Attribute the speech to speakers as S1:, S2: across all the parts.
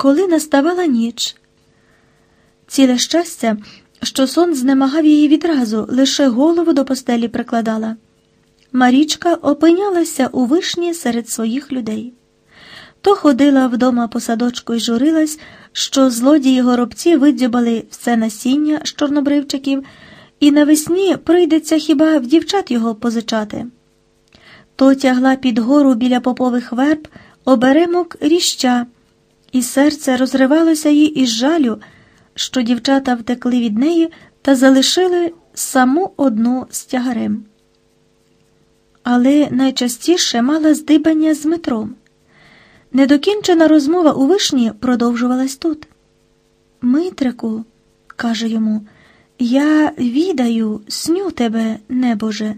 S1: коли наставала ніч. Ціле щастя, що сон знемагав її відразу, лише голову до постелі прикладала. Марічка опинялася у вишні серед своїх людей. То ходила вдома по садочку і журилась, що злодії горобці видзюбали все насіння з чорнобривчиків, і навесні прийдеться хіба в дівчат його позичати. То тягла під гору біля попових верб оберемок ріща, і серце розривалося їй із жалю, що дівчата втекли від неї та залишили саму одну з тягарем. Але найчастіше мала здибання з Дмитром. Недокінчена розмова у вишні продовжувалась тут. Митрику, каже йому, я відаю, сню тебе, небоже,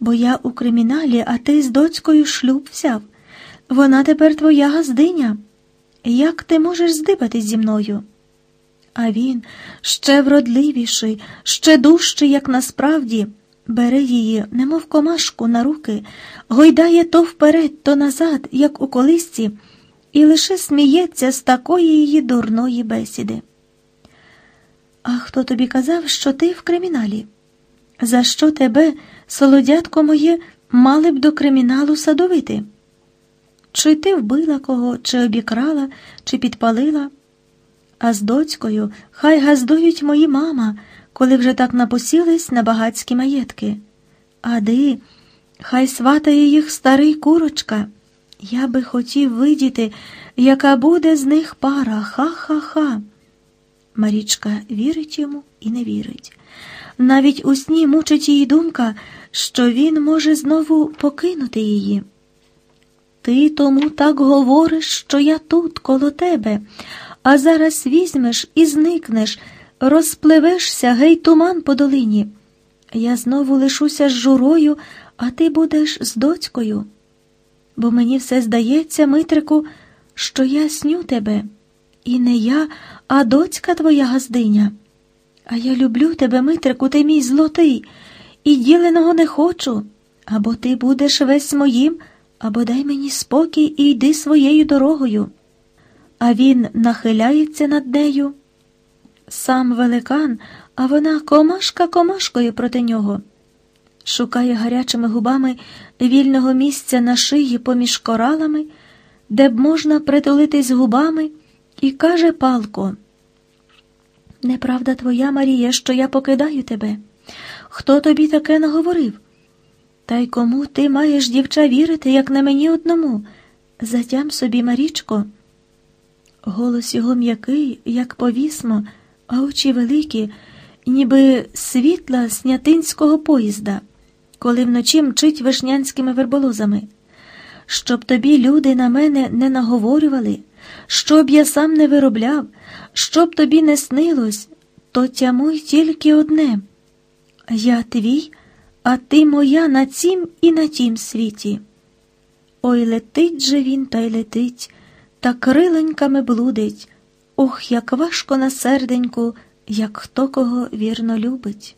S1: бо я у криміналі, а ти з доцькою шлюб взяв. Вона тепер твоя газдиня. Як ти можеш здибатись зі мною? А він ще вродливіший, ще дужчий, як насправді, бере її, немов комашку, на руки, гойдає то вперед, то назад, як у колисці, і лише сміється з такої її дурної бесіди. А хто тобі казав, що ти в криміналі? За що тебе, солодятко моє, мали б до криміналу садовити? Чи ти вбила кого, чи обікрала, чи підпалила? А з доцькою хай газдують мої мама, коли вже так напосілись на багацькі маєтки. Ади, хай сватає їх старий курочка. Я би хотів видіти, яка буде з них пара. Ха-ха-ха. Марічка вірить йому і не вірить. Навіть у сні мучить її думка, що він може знову покинути її. Ти тому так говориш, що я тут, коло тебе, а зараз візьмеш і зникнеш, розпливешся, гей туман по долині. Я знову лишуся з журою, а ти будеш з доцькою. Бо мені все здається, Митрику, що я сню тебе, і не я, а доцька твоя газдиня. А я люблю тебе, Митрику, ти мій злотий, і діленого не хочу, або ти будеш весь моїм, або дай мені спокій і йди своєю дорогою. А він нахиляється над нею. Сам великан, а вона комашка комашкою проти нього. Шукає гарячими губами вільного місця на шиї поміж коралами, де б можна притулитись губами, і каже палко. Неправда твоя, Марія, що я покидаю тебе. Хто тобі таке наговорив? Та й кому ти маєш дівча вірити, як на мені одному? Затям собі, Марічко. Голос його м'який, як повісмо, а очі великі, ніби світла снятинського поїзда, коли вночі мчить вишнянськими верболозами. Щоб тобі люди на мене не наговорювали, щоб я сам не виробляв, щоб тобі не снилось, то тямуй тільки одне. Я твій, а ти моя на цім і на тім світі. Ой летить же він та й летить, та криленьками блудить. Ох, як важко на серденьку, як хто кого вірно любить.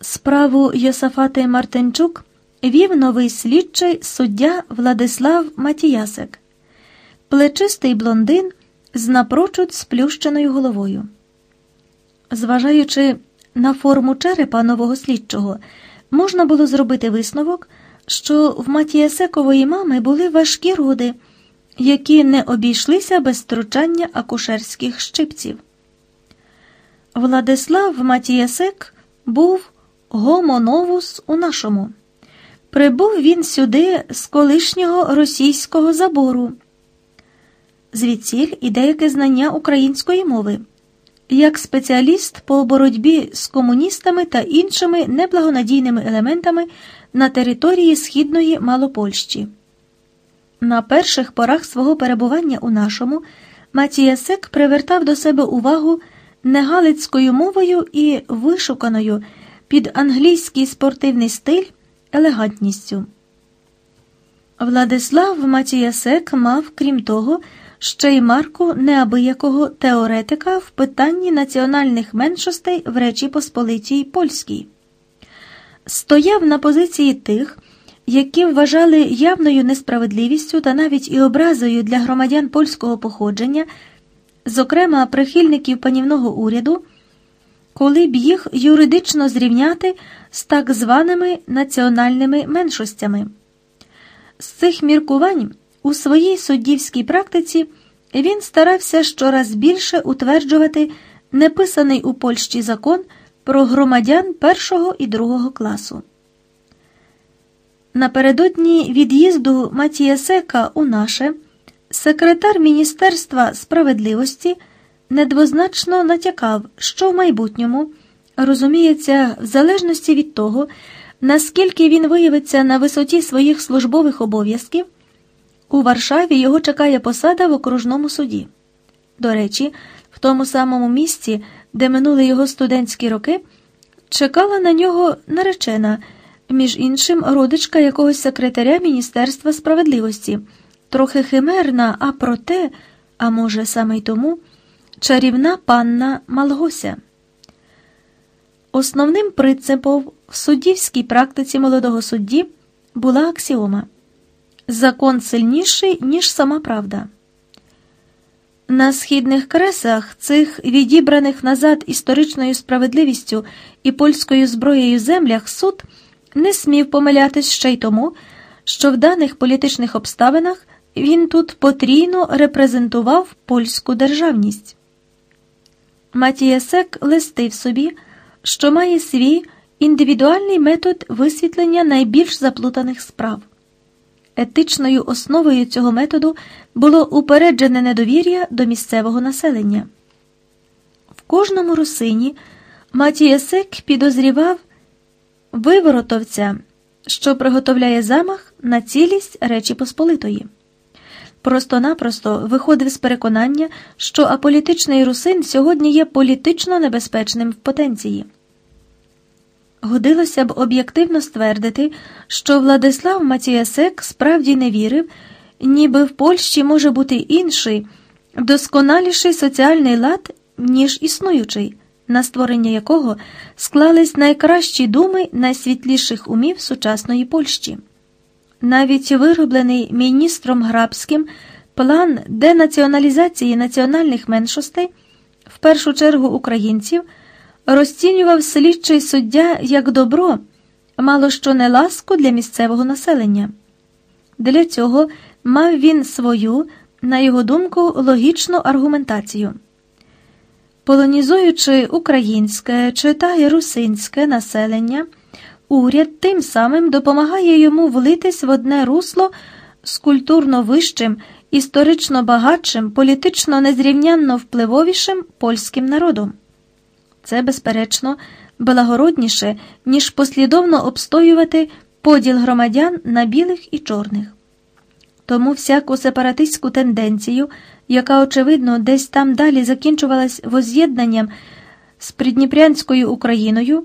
S1: Справу Йосафати Мартинчук вів новий слідчий суддя Владислав Матіясик, плечистий блондин з напрочуд сплющеною головою. Зважаючи на форму черепа нового слідчого, можна було зробити висновок, що в Матіясекової мами були важкі роди, які не обійшлися без втручання акушерських щипців. Владислав Матіясек був гомоновус у нашому. Прибув він сюди з колишнього російського забору, звідсіль і деяке знання української мови, як спеціаліст по боротьбі з комуністами та іншими неблагонадійними елементами на території Східної Малопольщі. На перших порах свого перебування у нашому Матіясек привертав до себе увагу негалицькою мовою і вишуканою під англійський спортивний стиль елегантністю. Владислав Матіясек мав, крім того, ще й марку неабиякого теоретика в питанні національних меншостей в Речі Посполитій Польській. Стояв на позиції тих, які вважали явною несправедливістю та навіть і образою для громадян польського походження зокрема прихильників панівного уряду, коли б їх юридично зрівняти з так званими національними меншостями. З цих міркувань у своїй суддівській практиці він старався щораз більше утверджувати неписаний у Польщі закон про громадян першого і другого класу. Напередодні від'їзду Матія Сека у наше секретар Міністерства справедливості недвозначно натякав, що в майбутньому розуміється, в залежності від того, наскільки він виявиться на висоті своїх службових обов'язків, у Варшаві його чекає посада в окружному суді. До речі, в тому самому місці, де минули його студентські роки, чекала на нього наречена, між іншим, родичка якогось секретаря Міністерства справедливості, трохи химерна, а проте, а може, саме й тому, чарівна панна Малгося. Основним принципом в суддівській практиці молодого судді була аксіома закон сильніший, ніж сама правда. На східних кресах цих відібраних назад історичною справедливістю і польською зброєю землях суд не смів помилятись ще й тому, що в даних політичних обставинах він тут потрійно репрезентував польську державність. Матіясек листив собі, що має свій індивідуальний метод висвітлення найбільш заплутаних справ. Етичною основою цього методу було упереджене недовір'я до місцевого населення. В кожному русині Матіясек підозрівав виворотовця, що приготовляє замах на цілість Речі Посполитої. Просто-напросто виходив з переконання, що аполітичний русин сьогодні є політично небезпечним в потенції. Годилося б об'єктивно ствердити, що Владислав Матіясек справді не вірив, ніби в Польщі може бути інший, досконаліший соціальний лад, ніж існуючий, на створення якого склались найкращі думи найсвітліших умів сучасної Польщі. Навіть вироблений міністром Грабським план денаціоналізації національних меншостей, в першу чергу українців розцінював слідчий суддя як добро, мало що не ласку для місцевого населення. Для цього мав він свою, на його думку, логічну аргументацію. Полонізуючи українське чи та русинське населення, уряд тим самим допомагає йому влитись в одне русло з культурно вищим, історично багатшим, політично незрівнянно впливовішим польським народом. Це, безперечно, благородніше, ніж послідовно обстоювати поділ громадян на білих і чорних. Тому всяку сепаратистську тенденцію, яка, очевидно, десь там далі закінчувалась воз'єднанням з Придніпрянською Україною,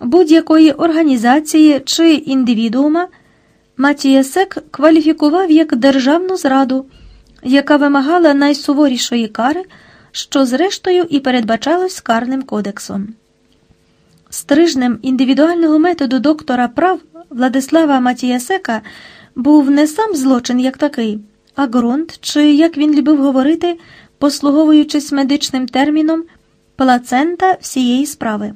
S1: будь-якої організації чи індивідуума, Матіясек кваліфікував як державну зраду, яка вимагала найсуворішої кари що зрештою і передбачалось карним кодексом. Стрижнем індивідуального методу доктора прав Владислава Матіясека був не сам злочин як такий, а ґрунт, чи, як він любив говорити, послуговуючись медичним терміном, плацента всієї справи.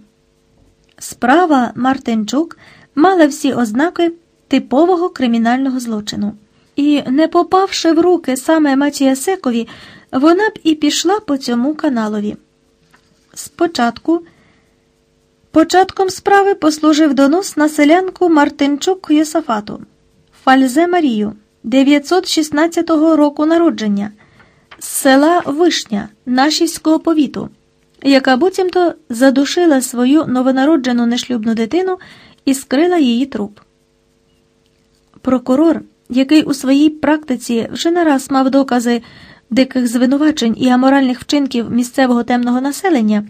S1: Справа Мартинчук мала всі ознаки типового кримінального злочину. І, не попавши в руки саме Матіясекові, вона б і пішла по цьому каналові. Спочатку початком справи послужив донос на селянку Мартинчук Йосафату, Фальзе Марію, 916 року народження, з села Вишня Нашівського повіту, яка буцімто задушила свою новонароджену нешлюбну дитину і скрила її труп. Прокурор, який у своїй практиці вже не раз мав докази диких звинувачень і аморальних вчинків місцевого темного населення,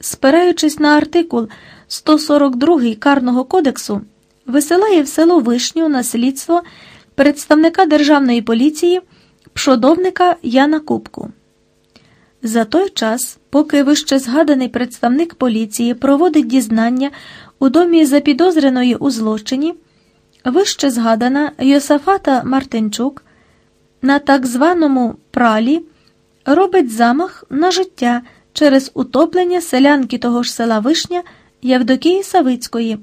S1: спираючись на артикул 142 Карного кодексу, висилає в село Вишню на слідство представника державної поліції пшодовника Яна Кубку. За той час, поки вище згаданий представник поліції проводить дізнання у домі запідозреної у злочині, вище згадана Йосафата Мартинчук на так званому пралі робить замах на життя через утоплення селянки того ж села Вишня Євдокії Савицької,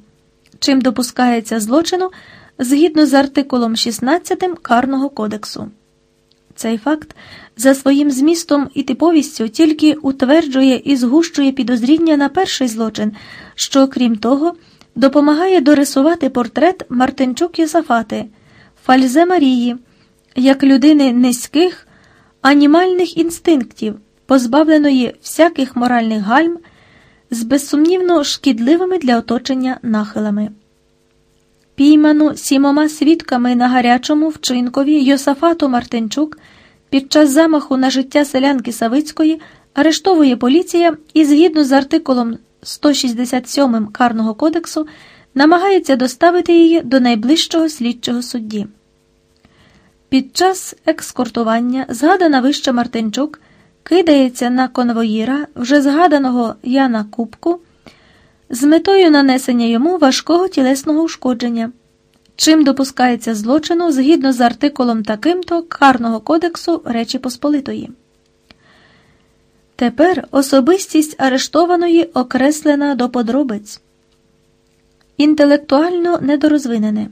S1: чим допускається злочину згідно з артикулом 16 Карного кодексу. Цей факт за своїм змістом і типовістю тільки утверджує і згущує підозріння на перший злочин, що, крім того, допомагає дорисувати портрет Мартинчук Йосафати, Фальзе Марії, як людини низьких, анімальних інстинктів, позбавленої всяких моральних гальм, з безсумнівно шкідливими для оточення нахилами. Пійману сімома свідками на гарячому вчинкові Йосафату Мартинчук під час замаху на життя селянки Савицької арештовує поліція і, згідно з артикулом 167 Карного кодексу, намагається доставити її до найближчого слідчого судді. Під час екскортування згадана вище Мартинчук кидається на конвоїра вже згаданого Яна Кубку з метою нанесення йому важкого тілесного ушкодження, чим допускається злочину згідно з артикулом таким-то Карного кодексу Речі Посполитої. Тепер особистість арештованої окреслена до подробиць. Інтелектуально недорозвинене,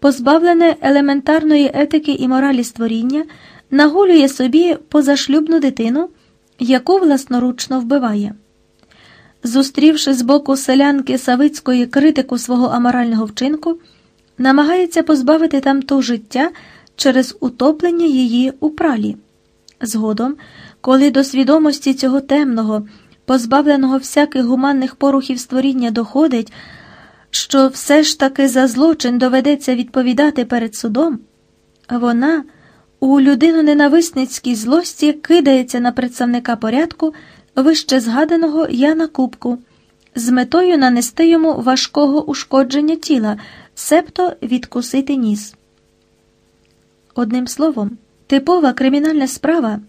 S1: позбавлене елементарної етики і моралі створіння, нагулює собі позашлюбну дитину, яку власноручно вбиває. Зустрівши з боку селянки Савицької критику свого аморального вчинку, намагається позбавити там то життя через утоплення її у пралі. Згодом, коли до свідомості цього темного, позбавленого всяких гуманних порухів створіння доходить, що все ж таки за злочин доведеться відповідати перед судом, вона у людину ненависницькій злості кидається на представника порядку вище згаданого Яна Кубку з метою нанести йому важкого ушкодження тіла, себто відкусити ніс. Одним словом, типова кримінальна справа,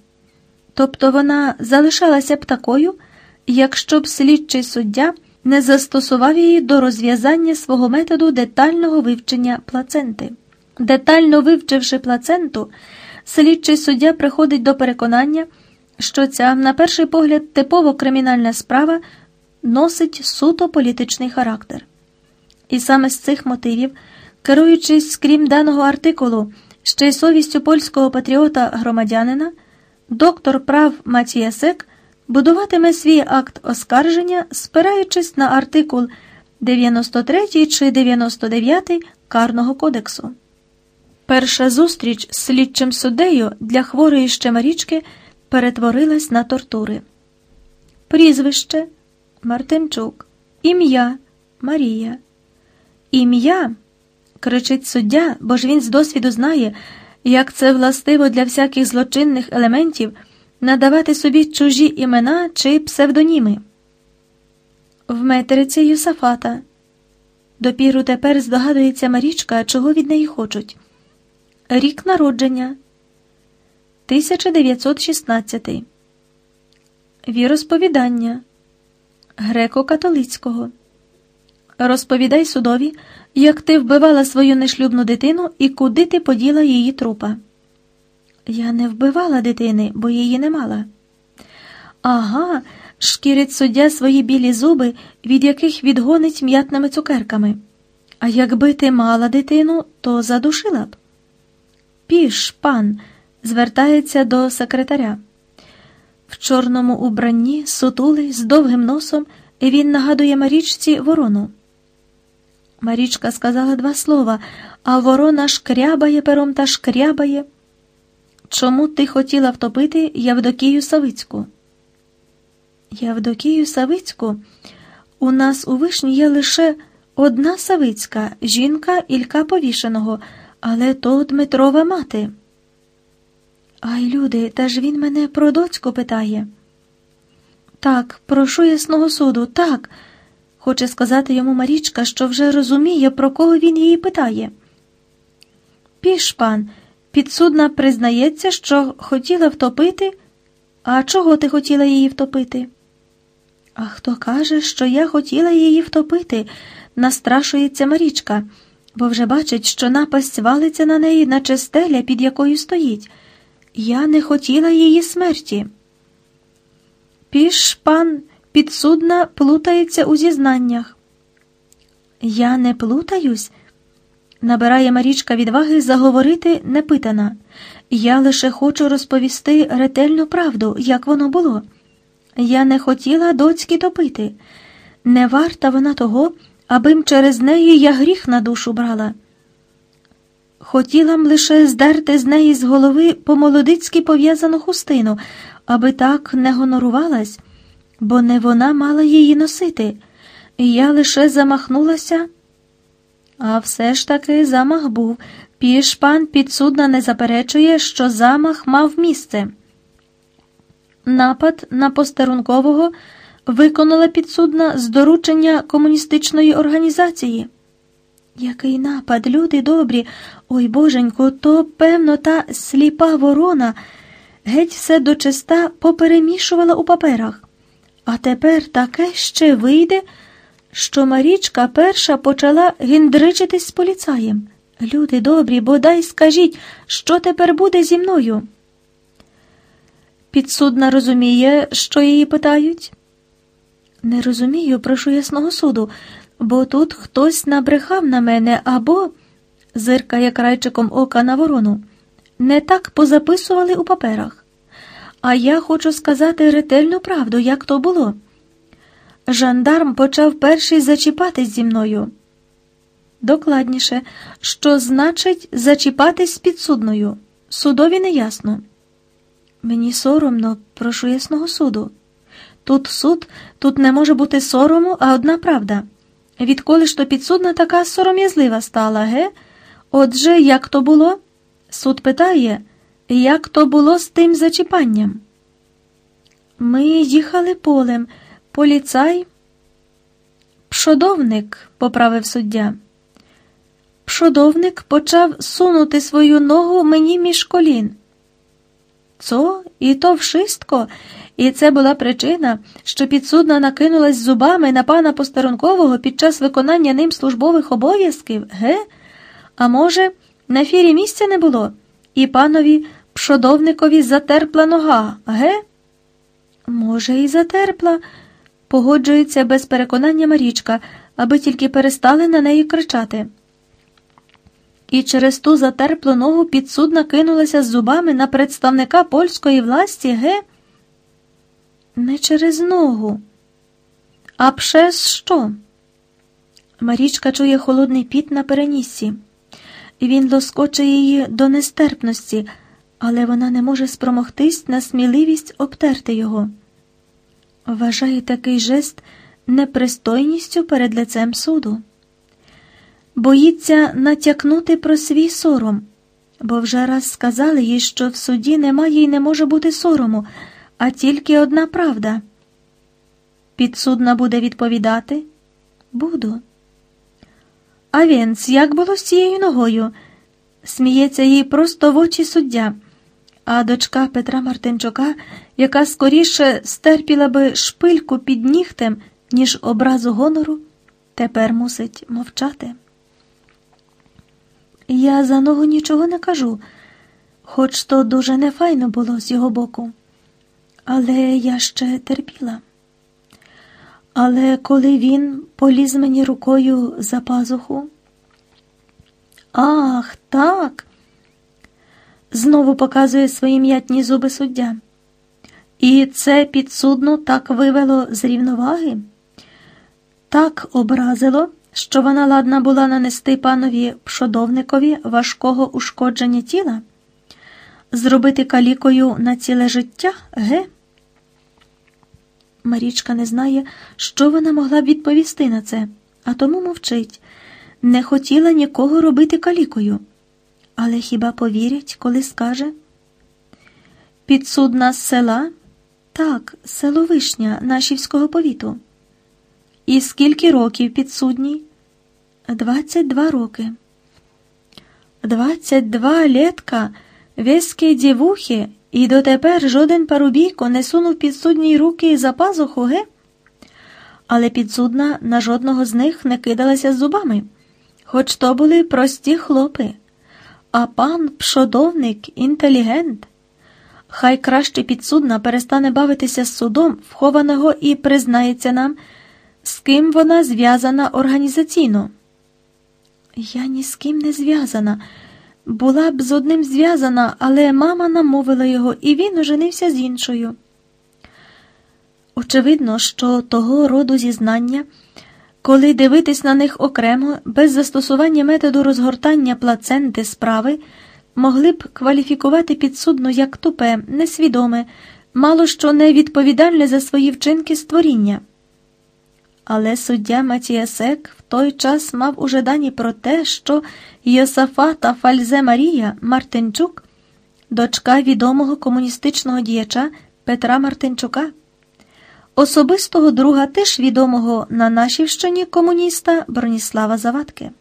S1: тобто вона залишалася б такою, якщо б слідчий суддя не застосував її до розв'язання свого методу детального вивчення плаценти. Детально вивчивши плаценту, слідчий суддя приходить до переконання, що ця, на перший погляд, типово кримінальна справа носить суто політичний характер. І саме з цих мотивів, керуючись, крім даного артикулу, ще й совістю польського патріота громадянина, доктор прав Матіясек будуватиме свій акт оскарження, спираючись на артикул 93 чи 99 Карного кодексу. Перша зустріч з слідчим суддею для хворої щемарічки перетворилась на тортури. Прізвище Мартинчук, ім'я Марія. Ім'я, кричить суддя, бо ж він з досвіду знає, як це властиво для всяких злочинних елементів надавати собі чужі імена чи псевдоніми. В метриці Юсафата. Допіру тепер здогадується Марічка, чого від неї хочуть. Рік народження 1916. Віросповідання Греко-католицького. Розповідай судові, як ти вбивала свою нешлюбну дитину і куди ти поділа її трупа. Я не вбивала дитини, бо її не мала. Ага, шкірить суддя свої білі зуби, від яких відгонить м'ятними цукерками. А якби ти мала дитину, то задушила б. Піш, пан, звертається до секретаря. В чорному убранні, сутулий, з довгим носом, він нагадує Марічці ворону. Марічка сказала два слова, а ворона шкрябає пером та шкрябає. Чому ти хотіла втопити Явдокію Савицьку? Явдокію Савицьку? У нас у вишні є лише одна Савицька, жінка Ілька Повішеного, але то Дмитрова мати. Ай, люди, та ж він мене про доцьку питає. Так, прошу ясного суду, так, хоче сказати йому Марічка, що вже розуміє, про кого він її питає. Піш пан, підсудна признається, що хотіла втопити. А чого ти хотіла її втопити? А хто каже, що я хотіла її втопити, настрашується Марічка, бо вже бачить, що напасть валиться на неї, наче стеля, під якою стоїть. Я не хотіла її смерті. Піш пан підсудна плутається у зізнаннях. Я не плутаюсь, набирає Марічка відваги заговорити непитана. Я лише хочу розповісти ретельну правду, як воно було. Я не хотіла доцьки топити. Не варта вона того, абим через неї я гріх на душу брала. Хотіла б лише здерти з неї з голови по молодицьки пов'язану хустину, аби так не гонорувалась, бо не вона мала її носити. Я лише замахнулася. А все ж таки замах був. Піш пан підсудна не заперечує, що замах мав місце. Напад на постерункового виконала підсудна з доручення комуністичної організації. Який напад, люди добрі, ой боженько, то, певно, та сліпа ворона геть все дочиста поперемішувала у паперах. А тепер таке ще вийде, що Марічка перша почала гіндричитись з поліцаєм. Люди добрі, бодай скажіть, що тепер буде зі мною? Підсудна розуміє, що її питають? Не розумію, прошу ясного суду, бо тут хтось набрехав на мене або, зиркає крайчиком ока на ворону, не так позаписували у паперах. А я хочу сказати ретельну правду, як то було. Жандарм почав перший зачіпатись зі мною. Докладніше, що значить зачіпатись з підсудною? Судові неясно. Мені соромно, прошу ясного суду. Тут суд, тут не може бути сорому, а одна правда. Відколи ж то підсудна така сором'язлива стала, ге? Отже, як то було? Суд питає, як то було з тим зачіпанням? Ми їхали полем, поліцай. Пшодовник, поправив суддя. Пшодовник почав сунути свою ногу мені між колін. Цо, і то вшистко, і це була причина, що підсудна накинулась зубами на пана посторонкового під час виконання ним службових обов'язків, ге? А може, на фірі місця не було, і панові пшодовникові затерпла нога, ге? Може, і затерпла, погоджується без переконання Марічка, аби тільки перестали на неї кричати. І через ту затерплу ногу підсудна кинулася з зубами на представника польської власті, ге? Не через ногу. А пшес що? Марічка чує холодний піт на переніссі. Він лоскоче її до нестерпності, але вона не може спромогтись на сміливість обтерти його. Вважає такий жест непристойністю перед лицем суду. Боїться натякнути про свій сором, бо вже раз сказали їй, що в суді немає і не може бути сорому а тільки одна правда. Підсудна буде відповідати? Буду. А вінц, як було з цією ногою? Сміється їй просто в очі суддя, а дочка Петра Мартинчука, яка скоріше стерпіла би шпильку під нігтем, ніж образу гонору, тепер мусить мовчати. Я за ногу нічого не кажу, хоч то дуже нефайно було з його боку. Але я ще терпіла. Але коли він поліз мені рукою за пазуху, ах, так, знову показує свої м'ятні зуби суддя. І це підсудно так вивело з рівноваги, так образило, що вона ладна була нанести панові пшодовникові важкого ушкодження тіла, зробити калікою на ціле життя, ге? Марічка не знає, що вона могла б відповісти на це, а тому мовчить. Не хотіла нікого робити калікою. Але хіба повірять, коли скаже? Підсудна з села? Так, село Вишня Нашівського повіту. І скільки років підсудній? Двадцять два роки. Двадцять два літка, веські дівухи і дотепер жоден парубійко не сунув підсудній руки за пазуху, ге? Але підсудна на жодного з них не кидалася з зубами, хоч то були прості хлопи. А пан пшодовник, інтелігент, Хай краще підсудна перестане бавитися з судом, вхованого і признається нам, з ким вона зв'язана організаційно. Я ні з ким не зв'язана. Була б з одним зв'язана, але мама намовила його, і він оженився з іншою. Очевидно, що того роду зізнання, коли дивитись на них окремо, без застосування методу розгортання плаценти справи, могли б кваліфікувати підсудну як тупе, несвідоме, мало що не відповідальне за свої вчинки створіння. Але суддя Матіасек в той час мав уже дані про те, що Йосафата Фальзе Марія Мартинчук, дочка відомого комуністичного діяча Петра Мартинчука, особистого друга теж відомого на Нашівщині комуніста Броніслава Завадки.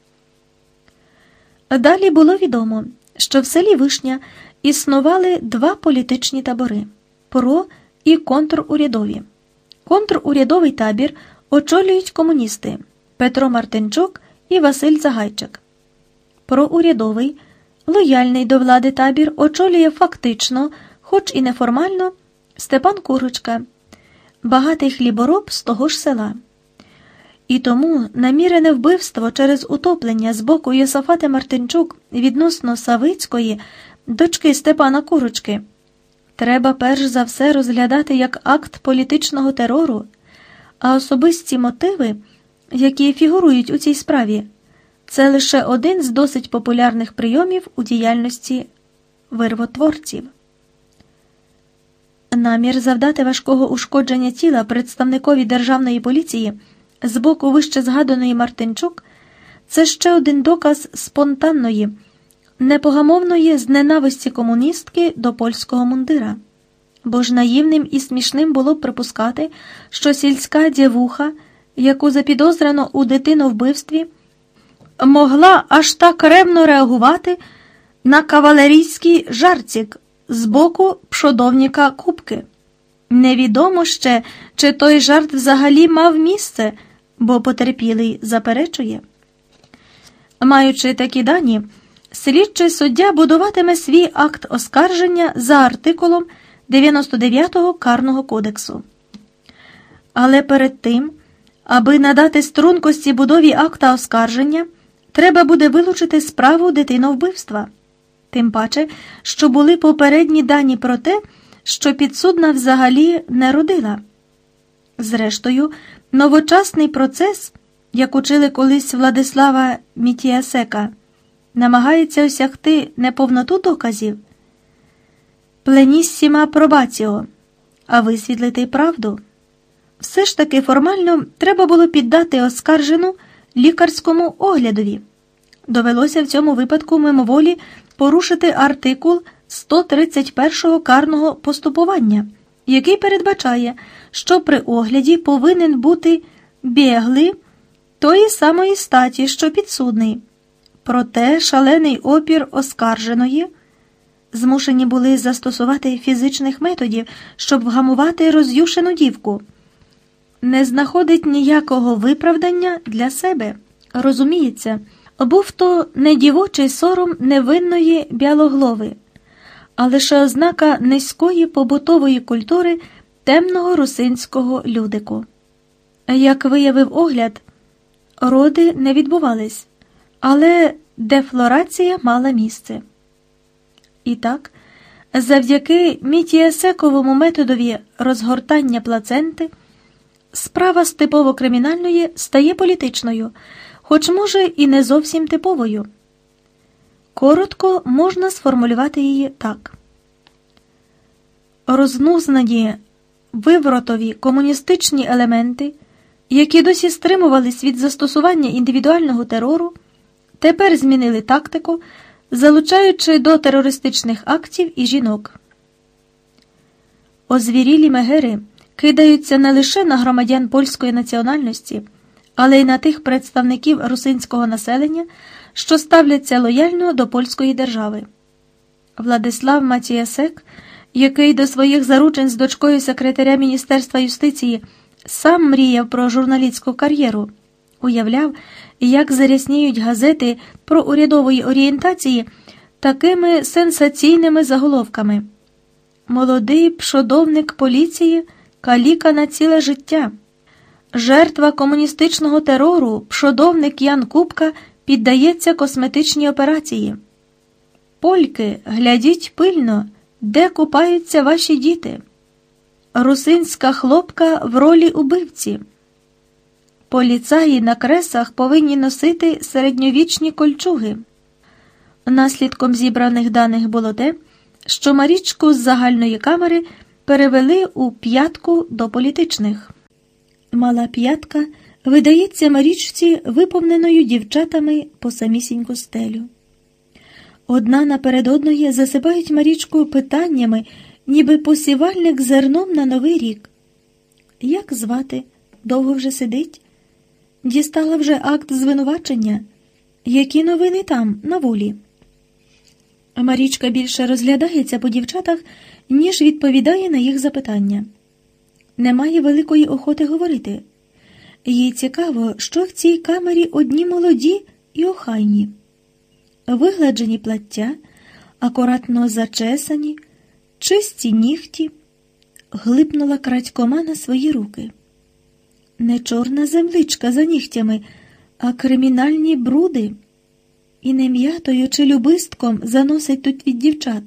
S1: Далі було відомо, що в селі Вишня існували два політичні табори про і контрурядові. Контрурядовий табір очолюють комуністи Петро Мартинчук і Василь Загайчик. Проурядовий, лояльний до влади табір очолює фактично, хоч і неформально, Степан Курочка, багатий хлібороб з того ж села. І тому намірене вбивство через утоплення з боку Йосафати Мартинчук відносно Савицької, дочки Степана Курочки, треба перш за все розглядати як акт політичного терору, а особисті мотиви, які фігурують у цій справі, це лише один з досить популярних прийомів у діяльності вирвотворців. Намір завдати важкого ушкодження тіла представникові державної поліції з боку вище згаданої Мартинчук це ще один доказ спонтанної, непогамовної зненависті комуністки до польського мундира. Бо ж наївним і смішним було б припускати, що сільська дівуха, яку запідозрено у дитиновбивстві, могла аж так ревно реагувати на кавалерійський жарцік з боку пшодовніка Кубки. Невідомо ще, чи той жарт взагалі мав місце, бо потерпілий заперечує. Маючи такі дані, слідчий суддя будуватиме свій акт оскарження за артикулом 99-го Карного кодексу. Але перед тим, аби надати стрункості будові акта оскарження, треба буде вилучити справу дитиновбивства. Тим паче, що були попередні дані про те, що підсудна взагалі не родила. Зрештою, новочасний процес, як учили колись Владислава Мітіасека, намагається осягти неповноту доказів пленіссіма пробаціо, а висвітлити правду. Все ж таки формально треба було піддати оскаржену лікарському оглядові. Довелося в цьому випадку мимоволі порушити артикул 131 карного поступування, який передбачає, що при огляді повинен бути бігли тої самої статі, що підсудний. Проте шалений опір оскарженої змушені були застосувати фізичних методів, щоб вгамувати роз'юшену дівку. Не знаходить ніякого виправдання для себе. Розуміється, був то не дівочий сором невинної бялоглови, а лише ознака низької побутової культури темного русинського людику. Як виявив огляд, роди не відбувались, але дефлорація мала місце. І так, завдяки мітієсековому методові розгортання плаценти, справа з типово кримінальної стає політичною, хоч, може, і не зовсім типовою. Коротко можна сформулювати її так. Рознузнані виворотові комуністичні елементи, які досі стримувались від застосування індивідуального терору, тепер змінили тактику залучаючи до терористичних актів і жінок. Озвірілі мегери кидаються не лише на громадян польської національності, але й на тих представників русинського населення, що ставляться лояльно до польської держави. Владислав Матіясек, який до своїх заручень з дочкою секретаря Міністерства юстиції сам мріяв про журналістську кар'єру, уявляв, як зарясніють газети про урядової орієнтації такими сенсаційними заголовками. молодий пшодовник поліції, каліка на ціле життя. Жертва комуністичного терору, пшодовник Ян Кубка піддається косметичній операції. Польки, глядіть пильно, де купаються ваші діти. Русинська хлопка в ролі убивці. Поліцаї на кресах повинні носити середньовічні кольчуги. Наслідком зібраних даних було те, що Марічку з загальної камери перевели у п'ятку до політичних. Мала п'ятка видається Марічці виповненою дівчатами по самісіньку стелю. Одна наперед одної засипають Марічку питаннями, ніби посівальник зерном на новий рік. Як звати? Довго вже сидить? Дістала вже акт звинувачення. Які новини там, на волі? Марічка більше розглядається по дівчатах, ніж відповідає на їх запитання. Немає великої охоти говорити. Їй цікаво, що в цій камері одні молоді і охайні, вигладжені плаття, акуратно зачесані, чисті нігті, глипнула крадькома на свої руки. Не чорна земличка за нігтями, а кримінальні бруди. І не м'ятою чи любистком заносить тут від дівчат,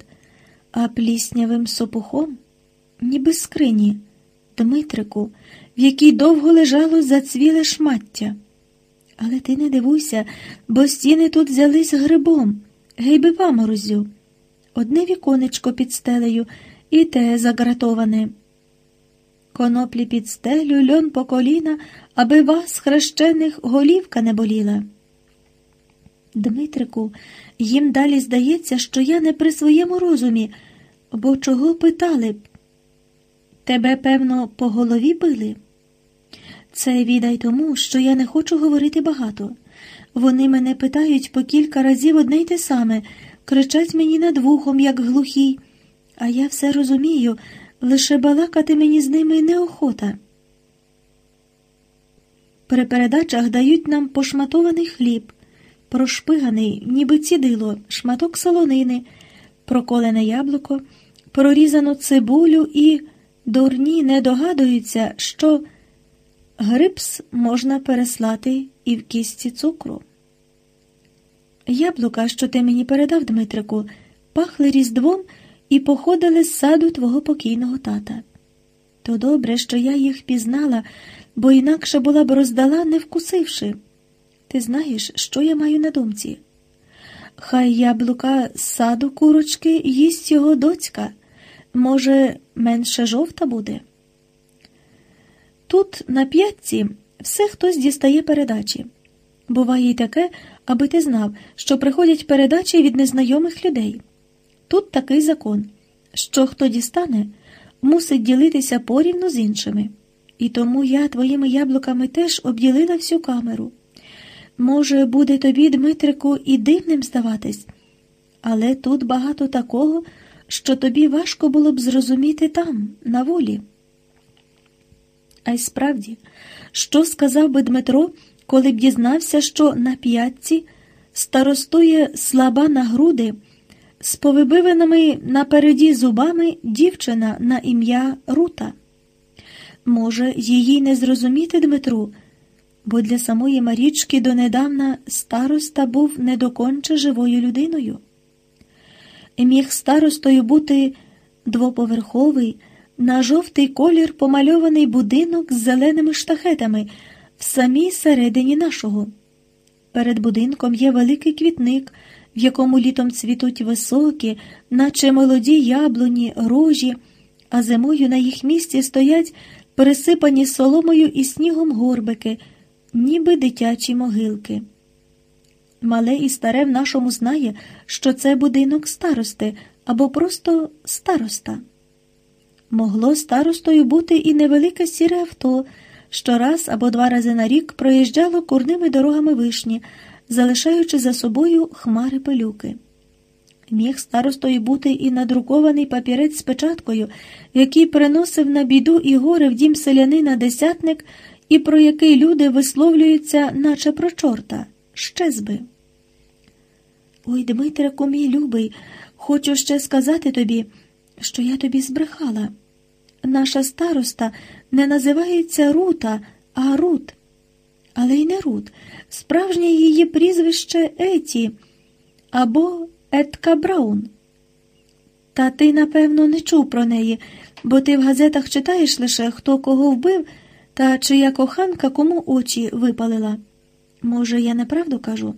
S1: а пліснявим сопухом, ніби скрині, Дмитрику, в якій довго лежало зацвіле шмаття. Але ти не дивуйся, бо стіни тут взялись грибом, гейби паморозю. Одне віконечко під стелею, і те загратоване. Коноплі під стелю, льон по коліна, аби вас, хрещених, голівка не боліла. Дмитрику, їм далі здається, що я не при своєму розумі, бо чого питали б? Тебе, певно, по голові били? Це відай тому, що я не хочу говорити багато. Вони мене питають по кілька разів одне й те саме, кричать мені над вухом, як глухі, а я все розумію, лише балакати мені з ними неохота. При передачах дають нам пошматований хліб прошпиганий, ніби цідило, шматок солонини, проколене яблуко, прорізану цибулю і дурні не догадуються, що грипс можна переслати і в кісті цукру. Яблука, що ти мені передав, Дмитрику, пахли різдвом і походили з саду твого покійного тата. То добре, що я їх пізнала, бо інакше була б роздала, не вкусивши. Ти знаєш, що я маю на думці? Хай яблука з саду курочки їсть його доцька. Може, менше жовта буде. Тут, на п'ятці, все хтось дістає передачі. Буває й таке, аби ти знав, що приходять передачі від незнайомих людей. Тут такий закон, що хто дістане, мусить ділитися порівну з іншими. І тому я твоїми яблуками теж обділила всю камеру. Може, буде тобі, Дмитрику, і дивним здаватись, але тут багато такого, що тобі важко було б зрозуміти там, на волі. А й справді, що сказав би Дмитро, коли б дізнався, що на п'ятці старостує слаба на груди, з повибиваними напереді зубами дівчина на ім'я Рута? Може, її не зрозуміти Дмитру? бо для самої Марічки донедавна староста був недоконче живою людиною. Міг старостою бути двоповерховий, на жовтий колір помальований будинок з зеленими штахетами в самій середині нашого. Перед будинком є великий квітник, в якому літом цвітуть високі, наче молоді яблуні, рожі, а зимою на їх місці стоять пересипані соломою і снігом горбики ніби дитячі могилки. Мале і старе в нашому знає, що це будинок старости або просто староста. Могло старостою бути і невелике сіре авто, що раз або два рази на рік проїжджало курними дорогами вишні, залишаючи за собою хмари пилюки. Міг старостою бути і надрукований папірець з печаткою, який приносив на біду і горе в дім селянина десятник і про який люди висловлюються, наче про чорта, щезби. Ой, Дмитрику, мій любий, хочу ще сказати тобі, що я тобі збрехала. Наша староста не називається Рута, а Рут. Але й не Рут. Справжнє її прізвище Еті або Етка Браун. Та ти, напевно, не чув про неї, бо ти в газетах читаєш лише, хто кого вбив та чия коханка кому очі випалила. Може, я неправду кажу?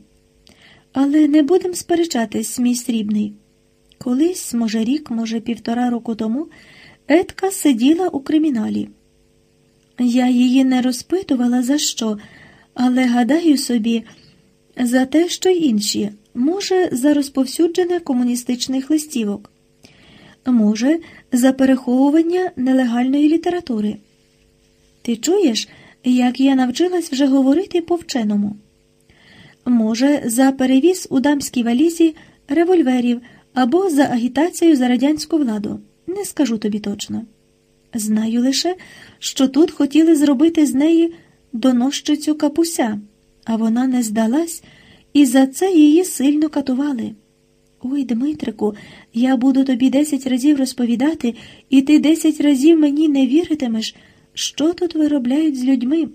S1: Але не будем сперечатись, мій срібний. Колись, може, рік, може, півтора року тому, Етка сиділа у криміналі. Я її не розпитувала за що, але гадаю собі, за те, що й інші, може, за розповсюдження комуністичних листівок, може, за переховування нелегальної літератури. Ти чуєш, як я навчилась вже говорити по вченому? Може, за перевіз у дамській валізі револьверів або за агітацію за радянську владу. Не скажу тобі точно. Знаю лише, що тут хотіли зробити з неї донощицю капуся, а вона не здалась, і за це її сильно катували. Ой, Дмитрику, я буду тобі десять разів розповідати, і ти десять разів мені не віритимеш, що тут виробляють з людьми.